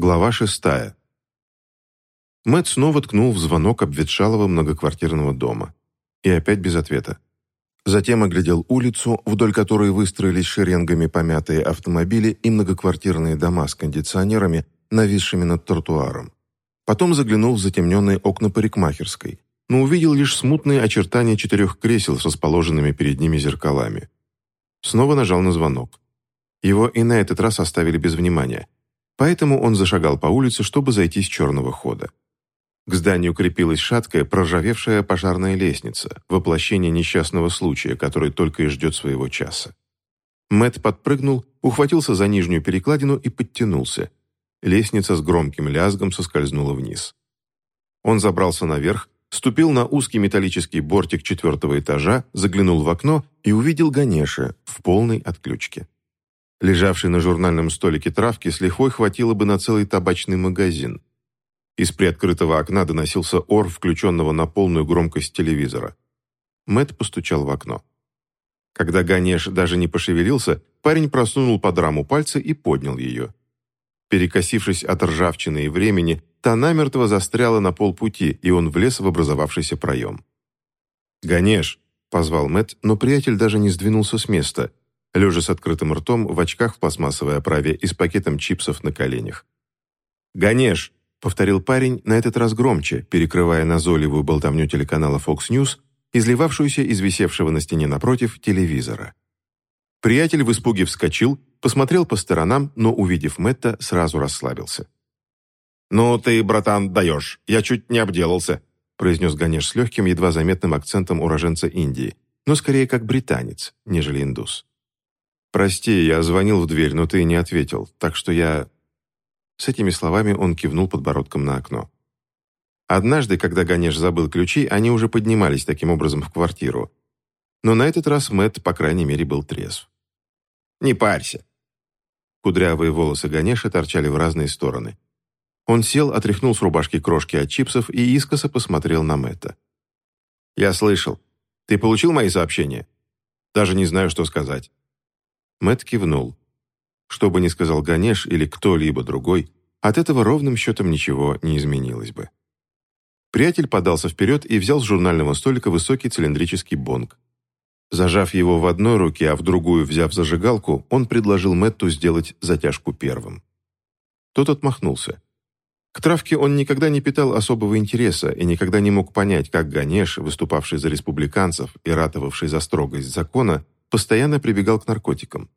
Глава шестая. Мэтт снова ткнул в звонок обветшалого многоквартирного дома. И опять без ответа. Затем оглядел улицу, вдоль которой выстроились шеренгами помятые автомобили и многоквартирные дома с кондиционерами, нависшими над тротуаром. Потом заглянул в затемненные окна парикмахерской, но увидел лишь смутные очертания четырех кресел с расположенными перед ними зеркалами. Снова нажал на звонок. Его и на этот раз оставили без внимания, поэтому он зашагал по улице, чтобы зайти с черного хода. К зданию крепилась шаткая, проржавевшая пожарная лестница, воплощение несчастного случая, который только и ждет своего часа. Мэт подпрыгнул, ухватился за нижнюю перекладину и подтянулся. Лестница с громким лязгом соскользнула вниз. Он забрался наверх, ступил на узкий металлический бортик четвертого этажа, заглянул в окно и увидел Ганеша в полной отключке. Лежавшей на журнальном столике травки с лихвой хватило бы на целый табачный магазин. Из приоткрытого окна доносился ор включенного на полную громкость телевизора. Мэт постучал в окно. Когда Ганеш даже не пошевелился, парень просунул под раму пальцы и поднял ее. Перекосившись от ржавчины и времени, та намертво застряла на полпути, и он влез в образовавшийся проем. «Ганеш!» — позвал Мэт, но приятель даже не сдвинулся с места, лежа с открытым ртом, в очках в пластмассовой оправе и с пакетом чипсов на коленях. «Ганеш!» — повторил парень, на этот раз громче, перекрывая назойливую болтовню телеканала Fox News, изливавшуюся из висевшего на стене напротив телевизора. Приятель в испуге вскочил, посмотрел по сторонам, но, увидев Мэтта, сразу расслабился. «Ну ты, братан, даешь, я чуть не обделался», произнес Ганеш с легким, едва заметным акцентом уроженца Индии, но скорее как британец, нежели индус. «Прости, я звонил в дверь, но ты не ответил, так что я...» С этими словами он кивнул подбородком на окно. Однажды, когда Ганеш забыл ключи, они уже поднимались таким образом в квартиру. Но на этот раз Мэтт, по крайней мере, был трезв. «Не парься». Кудрявые волосы Ганеша торчали в разные стороны. Он сел, отряхнул с рубашки крошки от чипсов и искоса посмотрел на Мэтта. «Я слышал. Ты получил мои сообщения? Даже не знаю, что сказать». Мэтт кивнул. Что бы ни сказал Ганеш или кто-либо другой, от этого ровным счетом ничего не изменилось бы. Приятель подался вперед и взял с журнального столика высокий цилиндрический бонг. Зажав его в одной руке, а в другую взяв зажигалку, он предложил Мэтту сделать затяжку первым. Тот отмахнулся. К травке он никогда не питал особого интереса и никогда не мог понять, как Ганеш, выступавший за республиканцев и ратовавший за строгость закона, постоянно прибегал к наркотикам.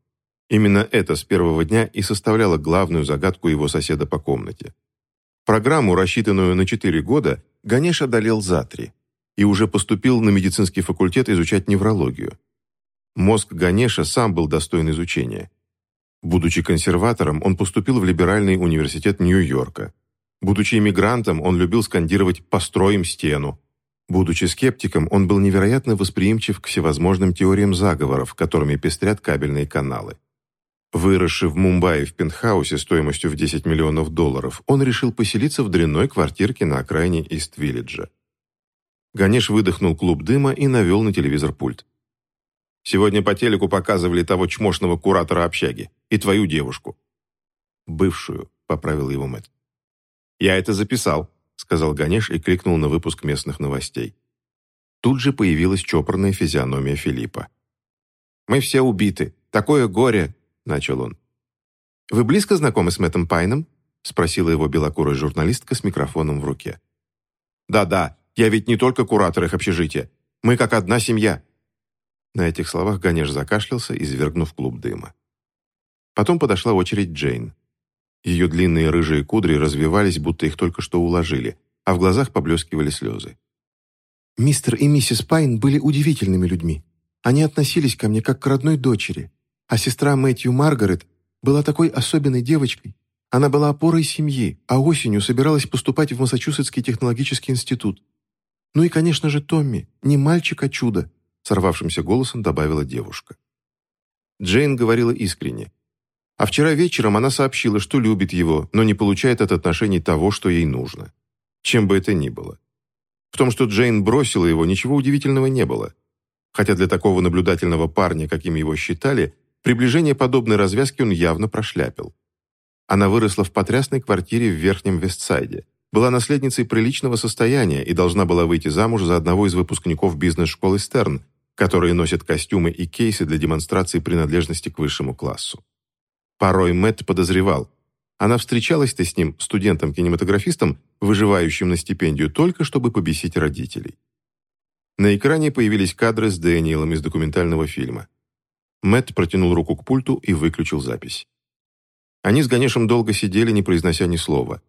Именно это с первого дня и составляло главную загадку его соседа по комнате. Программу, рассчитанную на 4 года, Ганеш одолел за три и уже поступил на медицинский факультет изучать неврологию. Мозг Ганеша сам был достоин изучения. Будучи консерватором, он поступил в Либеральный университет Нью-Йорка. Будучи иммигрантом, он любил скандировать «построим стену», Будучи скептиком, он был невероятно восприимчив к всевозможным теориям заговоров, которыми пестрят кабельные каналы. Выросший в Мумбаи в пентхаусе стоимостью в 10 миллионов долларов, он решил поселиться в дрянной квартирке на окраине Ист-Виллиджа. Ганеш выдохнул клуб дыма и навел на телевизор пульт. «Сегодня по телеку показывали того чмошного куратора общаги и твою девушку». «Бывшую», — поправил его Мэтт. «Я это записал», сказал Ганеш и кликнул на выпуск местных новостей. Тут же появилась чопорная физиономия Филиппа. «Мы все убиты. Такое горе!» – начал он. «Вы близко знакомы с Мэттом Пайном?» – спросила его белокурая журналистка с микрофоном в руке. «Да-да, я ведь не только куратор их общежития. Мы как одна семья». На этих словах Ганеш закашлялся, извергнув клуб дыма. Потом подошла очередь Джейн. Ее длинные рыжие кудри развивались, будто их только что уложили, а в глазах поблескивали слезы. «Мистер и миссис Пайн были удивительными людьми. Они относились ко мне как к родной дочери, а сестра Мэтью Маргарет была такой особенной девочкой. Она была опорой семьи, а осенью собиралась поступать в Массачусетский технологический институт. Ну и, конечно же, Томми, не мальчик, а чудо», сорвавшимся голосом добавила девушка. Джейн говорила искренне. А вчера вечером она сообщила, что любит его, но не получает от отношений того, что ей нужно. Чем бы это ни было. В том, что Джейн бросила его, ничего удивительного не было. Хотя для такого наблюдательного парня, каким его считали, приближение подобной развязки он явно прошляпил. Она выросла в потрясной квартире в Верхнем Вестсайде, была наследницей приличного состояния и должна была выйти замуж за одного из выпускников бизнес-школы Стерн, которые носят костюмы и кейсы для демонстрации принадлежности к высшему классу. Порой Мэтт подозревал, она встречалась-то с ним, студентом-кинематографистом, выживающим на стипендию только, чтобы побесить родителей. На экране появились кадры с Дэниелом из документального фильма. Мэтт протянул руку к пульту и выключил запись. Они с Ганешем долго сидели, не произнося ни слова.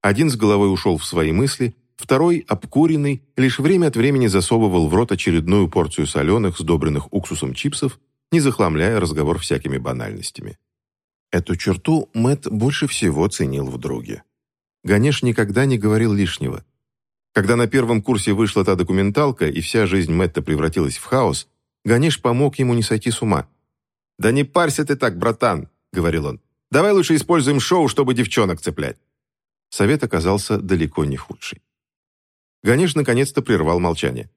Один с головой ушел в свои мысли, второй, обкуренный, лишь время от времени засовывал в рот очередную порцию соленых, сдобренных уксусом чипсов, не захламляя разговор всякими банальностями. Эту черту Мэт больше всего ценил в друге. Ганеш никогда не говорил лишнего. Когда на первом курсе вышла та документалка, и вся жизнь Мэтта превратилась в хаос, Ганеш помог ему не сойти с ума. «Да не парься ты так, братан», — говорил он. «Давай лучше используем шоу, чтобы девчонок цеплять». Совет оказался далеко не худший. Ганеш наконец-то прервал молчание.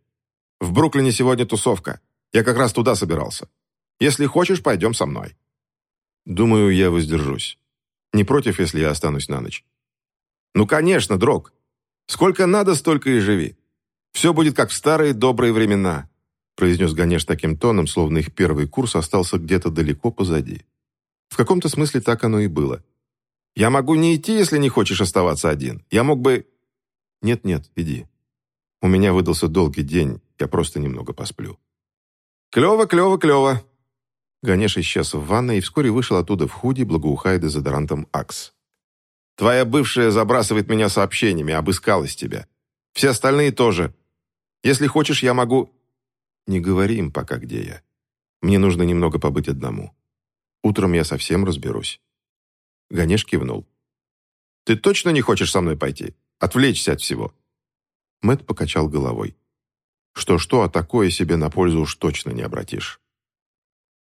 «В Бруклине сегодня тусовка. Я как раз туда собирался. Если хочешь, пойдем со мной». «Думаю, я воздержусь. Не против, если я останусь на ночь?» «Ну, конечно, Дрог. Сколько надо, столько и живи. Все будет как в старые добрые времена», произнес Ганеш таким тоном, словно их первый курс остался где-то далеко позади. В каком-то смысле так оно и было. Я могу не идти, если не хочешь оставаться один. Я мог бы...» «Нет-нет, иди. У меня выдался долгий день, я просто немного посплю». «Клево, клево, клево!» Ганеш исчез в ванной и вскоре вышел оттуда в худи, благоухая дезодорантом Акс. «Твоя бывшая забрасывает меня сообщениями, обыскалась тебя. Все остальные тоже. Если хочешь, я могу...» «Не говори им пока, где я. Мне нужно немного побыть одному. Утром я совсем разберусь». Ганеш кивнул. «Ты точно не хочешь со мной пойти? Отвлечься от всего?» Мэт покачал головой. «Что-что, а такое себе на пользу уж точно не обратишь».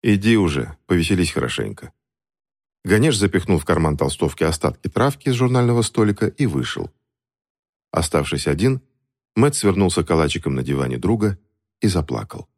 «Иди уже, повеселись хорошенько». Ганеш запихнул в карман толстовки остатки травки с журнального столика и вышел. Оставшись один, Мэт свернулся калачиком на диване друга и заплакал.